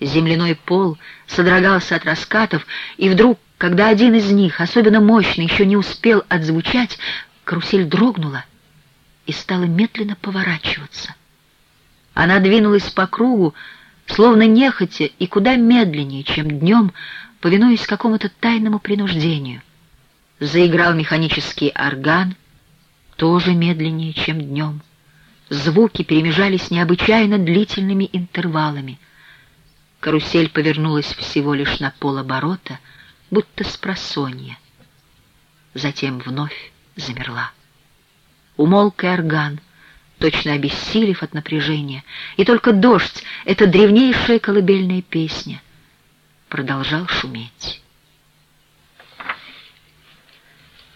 Земляной пол содрогался от раскатов, и вдруг, когда один из них, особенно мощный, еще не успел отзвучать, карусель дрогнула и стала медленно поворачиваться. Она двинулась по кругу, словно нехотя и куда медленнее, чем днем, повинуясь какому-то тайному принуждению. Заиграл механический орган, тоже медленнее, чем днем. Звуки перемежались необычайно длительными интервалами. Карусель повернулась всего лишь на полоборота, будто с просонья. Затем вновь замерла. Умолк и орган, точно обессилев от напряжения, и только дождь, эта древнейшая колыбельная песня, продолжал шуметь.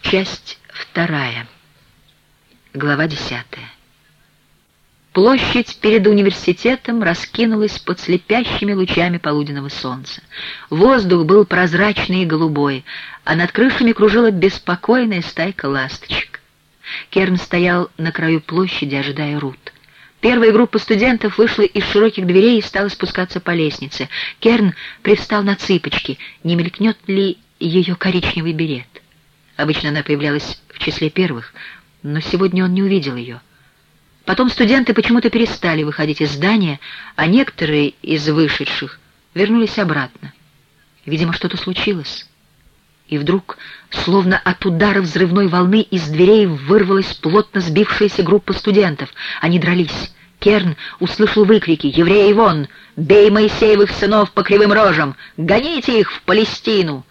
Часть вторая. Глава десятая. Площадь перед университетом раскинулась под слепящими лучами полуденного солнца. Воздух был прозрачный и голубой, а над крышами кружила беспокойная стайка ласточек. Керн стоял на краю площади, ожидая Рут. Первая группа студентов вышла из широких дверей и стала спускаться по лестнице. Керн привстал на цыпочки, не мелькнет ли ее коричневый берет. Обычно она появлялась в числе первых, но сегодня он не увидел ее. Потом студенты почему-то перестали выходить из здания, а некоторые из вышедших вернулись обратно. Видимо, что-то случилось. И вдруг, словно от удара взрывной волны, из дверей вырвалась плотно сбившаяся группа студентов. Они дрались. Керн услышал выкрики «Евреи вон! Бей Моисеевых сынов по кривым рожам! Гоните их в Палестину!»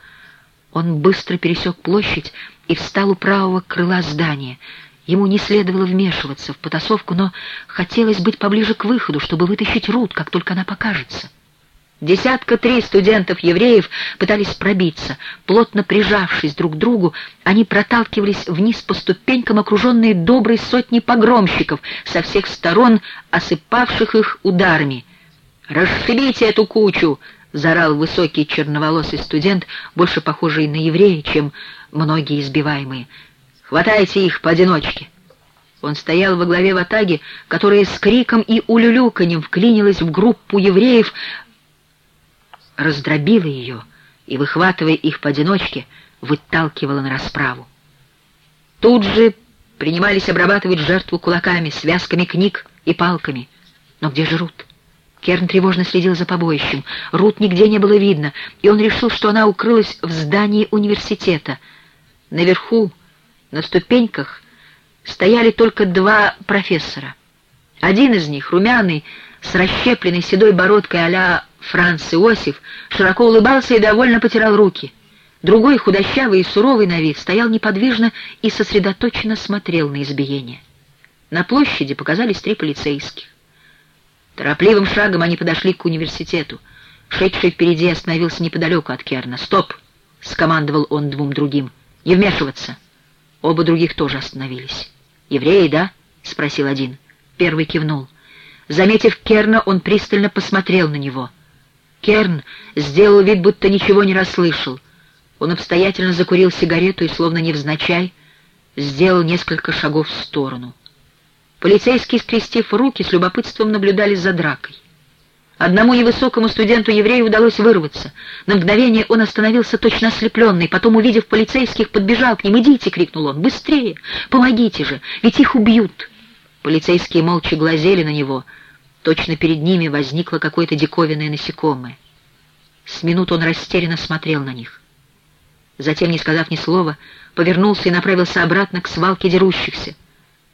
Он быстро пересек площадь и встал у правого крыла здания — Ему не следовало вмешиваться в потасовку, но хотелось быть поближе к выходу, чтобы вытащить Рут, как только она покажется. Десятка три студентов-евреев пытались пробиться. Плотно прижавшись друг к другу, они проталкивались вниз по ступенькам, окруженные доброй сотней погромщиков, со всех сторон осыпавших их ударами. «Расшибите эту кучу!» — заорал высокий черноволосый студент, больше похожий на еврея, чем многие избиваемые. Хватайте их поодиночке!» Он стоял во главе ватаги, которая с криком и улюлюканьем вклинилась в группу евреев, раздробила ее и, выхватывая их поодиночке, выталкивала на расправу. Тут же принимались обрабатывать жертву кулаками, связками книг и палками. Но где же Рут? Керн тревожно следил за побоищем. Рут нигде не было видно, и он решил, что она укрылась в здании университета. Наверху, на ступеньках стояли только два профессора. Один из них, румяный, с расщепленной седой бородкой а-ля Франц Иосиф, широко улыбался и довольно потирал руки. Другой, худощавый и суровый на вид, стоял неподвижно и сосредоточенно смотрел на избиение. На площади показались три полицейских. Торопливым шагом они подошли к университету. Шедший впереди остановился неподалеку от Керна. «Стоп!» — скомандовал он двум другим. «Не вмешиваться!» Оба других тоже остановились. «Евреи, да?» — спросил один. Первый кивнул. Заметив Керна, он пристально посмотрел на него. Керн сделал вид, будто ничего не расслышал. Он обстоятельно закурил сигарету и, словно невзначай, сделал несколько шагов в сторону. Полицейские, скрестив руки, с любопытством наблюдали за дракой. Одному невысокому студенту-еврею удалось вырваться. На мгновение он остановился точно ослепленный, потом, увидев полицейских, подбежал к ним. «Идите!» — крикнул он. «Быстрее! Помогите же! Ведь их убьют!» Полицейские молча глазели на него. Точно перед ними возникло какое-то диковинное насекомое. С минут он растерянно смотрел на них. Затем, не сказав ни слова, повернулся и направился обратно к свалке дерущихся.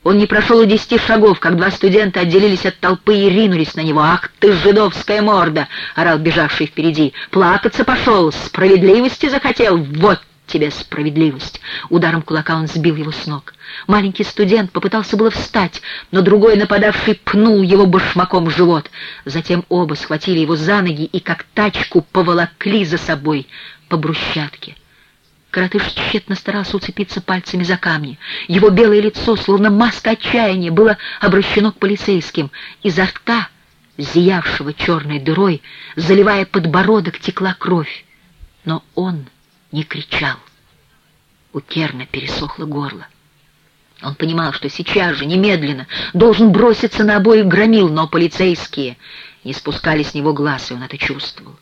Он не прошел и десяти шагов, как два студента отделились от толпы и ринулись на него. «Ах ты, жидовская морда!» — орал бежавший впереди. «Плакаться пошел! Справедливости захотел! Вот тебе справедливость!» Ударом кулака он сбил его с ног. Маленький студент попытался было встать, но другой нападавший пнул его башмаком в живот. Затем оба схватили его за ноги и, как тачку, поволокли за собой по брусчатке. Коротыш тщетно старался уцепиться пальцами за камни. Его белое лицо, словно маска отчаяния, было обращено к полицейским. Изо рта, зиявшего черной дырой, заливая подбородок, текла кровь. Но он не кричал. У Керна пересохло горло. Он понимал, что сейчас же, немедленно, должен броситься на обоих громил, но полицейские не спускали с него глаз, и он это чувствовал.